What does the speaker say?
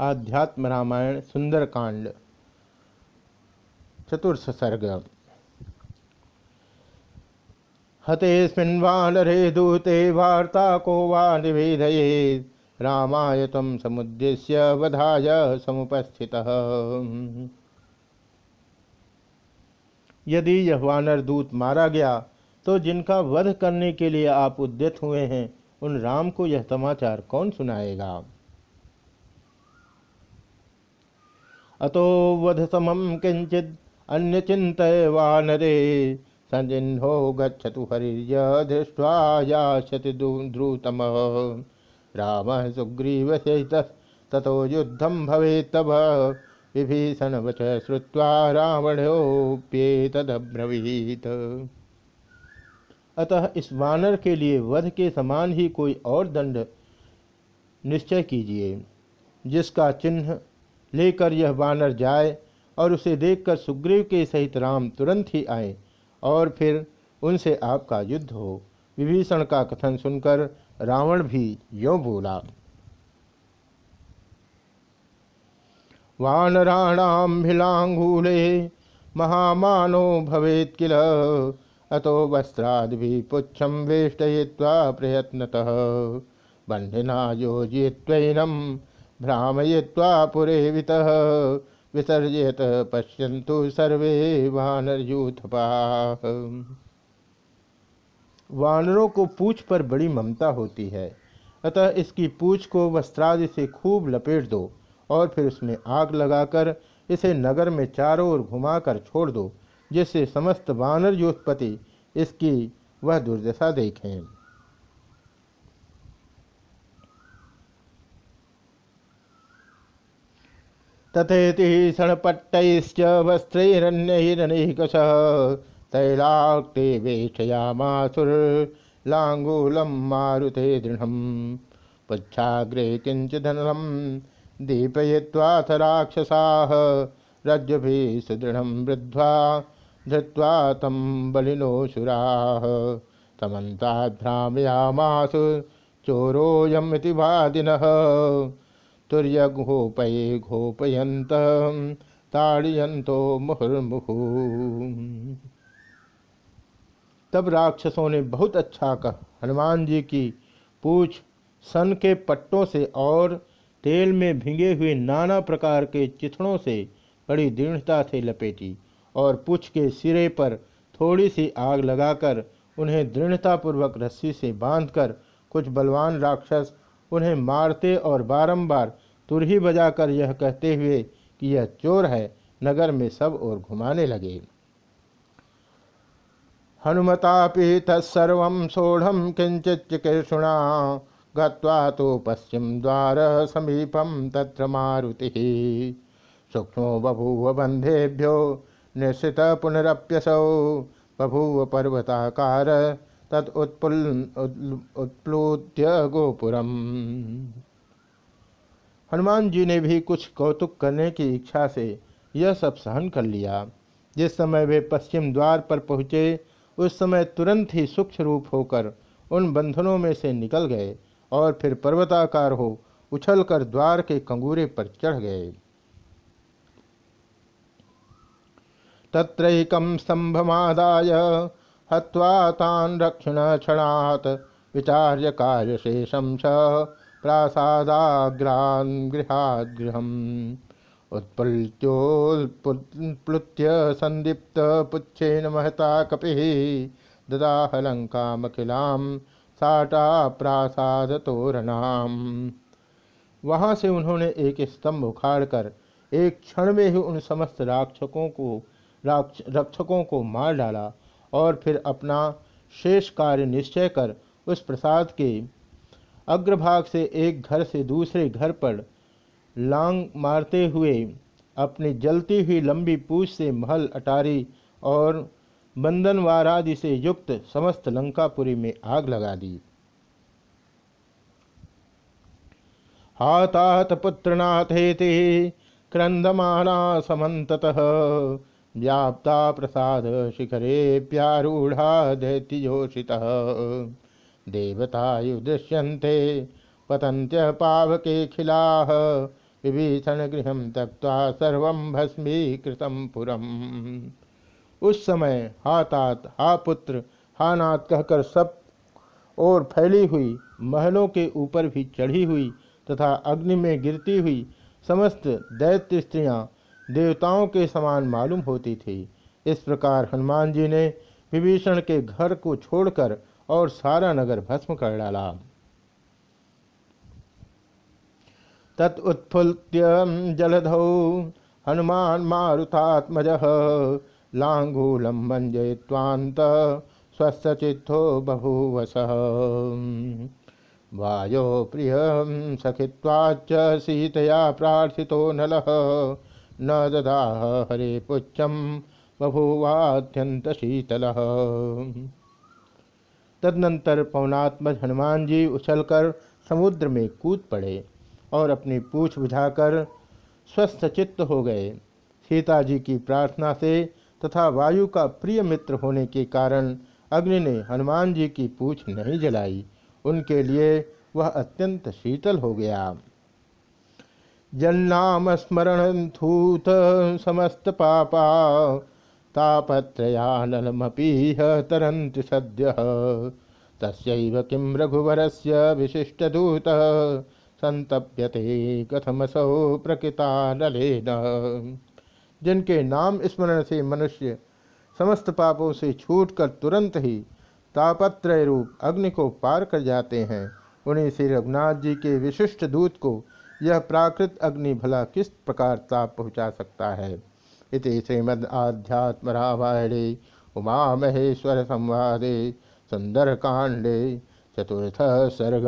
आध्यात्म रामायण सुंदरकांड, चतुर्थ सर्ग। हतेस्मिन्वानरे दूते वार्ता को वा निवेदये, रामाय तम समुद्देश्य वधाय समुपस्थितः। यदि यह वानर दूत मारा गया तो जिनका वध करने के लिए आप उद्यत हुए हैं, उन राम को यह समाचार कौन सुनाएगा? अतो वध समम किंचित अन्य चिंत वानरे संजिन्हो गच्छतु हरिर्य दृष्ट्वा याशति द्रुतम। राम सुग्रीव ततो युद्धम भवे तब विभीषण वच श्रुवा रावणोप्येतब्रवीत अतः इस वानर के लिए वध के समान ही कोई और दंड निश्चय कीजिए, जिसका चिन्ह लेकर यह वानर जाए और उसे देखकर सुग्रीव के सहित राम तुरंत ही आए और फिर उनसे आपका युद्ध हो। विभीषण का कथन सुनकर रावण भी यो बोला वानराणाम भिलांगूले महामानो भवेत किल? अतो वस्त्राद भी पुच्छम वेष्टय्वा प्रयत्नतः। बंधिना योजय्वैनम वितः, विसर्जयत पश्यंतु सर्वे वानरयूथपा। वानरों को पूछ पर बड़ी ममता होती है। अतः इसकी पूछ को वस्त्रादि से खूब लपेट दो और फिर उसमें आग लगाकर इसे नगर में चारों ओर घुमाकर छोड़ दो, जिससे समस्त वानर योत्पति इसकी वह दुर्दशा देखें। तथेति क्षणपट्टैश्च वस्त्रैरण्यैरनेकशः तैलाक्ते वेक्षयामासुर्लाङ्गूलं मारुते दृढं पुच्छाग्रे किञ्चिदनलं दीपयित्वाथ राक्षसाः। रज्जुभिः सुदृढं वृद्ध्वा, धृत्वा तं बलिनोऽसुराः। तमन्ताद्भ्रामयामासु चोरोऽयमिति वादिनः। तुर्य घोपये घोपयंत ताड़ियंतो मुहुर्मुहु। तब राक्षसों ने बहुत अच्छा कह। हनुमान जी की पूछ सन के पट्टों से और तेल में भिंगे हुए नाना प्रकार के चिथड़ों से बड़ी दृढ़ता से लपेटी और पूछ के सिरे पर थोड़ी सी आग लगाकर उन्हें दृढ़तापूर्वक रस्सी से बांधकर कुछ बलवान राक्षस उन्हें मारते और बारंबार तुरही बजाकर यह कहते हुए कि यह चोर है, नगर में सब और घुमाने लगे। हनुमतापि तत्सर्व सोढ़ किंचित चिकीर्षुणा गत्वा तो पश्चिम द्वार समीपम तत्र मारुति। सूक्ष्मो बभूव बंधेभ्यो निश्चित पुनरप्यसौ। बभूव पर्वताकार तत् उत्प्लुत्य गोपुरम। हनुमान जी ने भी कुछ कौतुक करने की इच्छा से यह सब सहन कर लिया। जिस समय वे पश्चिम द्वार पर पहुँचे, उस समय तुरंत ही सूक्ष्म रूप होकर उन बंधनों में से निकल गए और फिर पर्वताकार हो उछलकर द्वार के कंगूरे पर चढ़ गए। तत्रैकम स्तंभमादाय हत्वा तान रक्षण क्षणात विचार्य कार्य शेषम च प्रासादाग्रान् गृहाद्गृहम् उत्पल्योत्प्लुत्य सन्दीप्तपुच्छेन महता कपिः ददाहलङ्कामखिलां साटा प्रासाद तोरणाम वहाँ से उन्होंने एक स्तंभ उखाड़कर एक क्षण में ही उन समस्त राक्षकों को, राक्ष, रक्षकों को मार डाला और फिर अपना शेष कार्य निश्चय कर उस प्रसाद के अग्रभाग से एक घर से दूसरे घर पर लांग मारते हुए अपनी जलती हुई लंबी पूछ से महल अटारी और बंदनवार आदि से युक्त समस्त लंकापुरी में आग लगा दी। हातात पुत्रनाथेति क्रंदमाना समत व्याप्ता प्रसाद शिखरे प्यारूढ़ा दैत्योषिता देवतायु दृश्यन्ते पतन्त्य पावके खिलाः विभीषण गृह त्यक्ता सर्व भस्मीकृतम पुरम। उस समय हा तात हा पुत्र, हा नाथ कहकर सब और फैली हुई, महलों के ऊपर भी चढ़ी हुई तथा अग्नि में गिरती हुई, समस्त दैत्य स्त्रियाँ देवताओं के समान मालूम होती थी। इस प्रकार हनुमान जी ने विभीषण के घर को छोड़कर और सारा नगर भस्म कर डाला। तत्फुल्य जलधौ हनुमान मारुतात्मज लांगूलम मंजय्वांत स्वस्थचित्तो बभूवस। वायो प्रिय सखिवाच सीतया प्रार्थितो नल। न ददा हरे पुच्छम बभुवात्यंत शीतल तदनंतर पवनात्मज हनुमान जी उछलकर समुद्र में कूद पड़े और अपनी पूछ बुझाकर स्वस्थ चित्त हो गए। सीता जी की प्रार्थना से तथा वायु का प्रिय मित्र होने के कारण अग्नि ने हनुमान जी की पूछ नहीं जलाई। उनके लिए वह अत्यंत शीतल हो गया। जन्नाम स्मरण थूत समस्त पापा तापत्रयानलमपीह तरंत सद्य। तस्व किं रघुवर से विशिष्टदूत? संतप्यते कथमसौ प्रकृतानलेन। जिनके नाम स्मरण से मनुष्य समस्त पापों से छूटकर तुरंत ही तापत्रय रूप अग्नि को पार कर जाते हैं, उन्हें श्री रघुनाथ जी के विशिष्ट दूत को यह प्राकृत अग्नि भला किस प्रकार ताप पहुँचा सकता है? इति श्रीमद् आध्यात्म रामायणे उमा महेश्वर संवादे सुंदरकांडे चतुर्थ सर्ग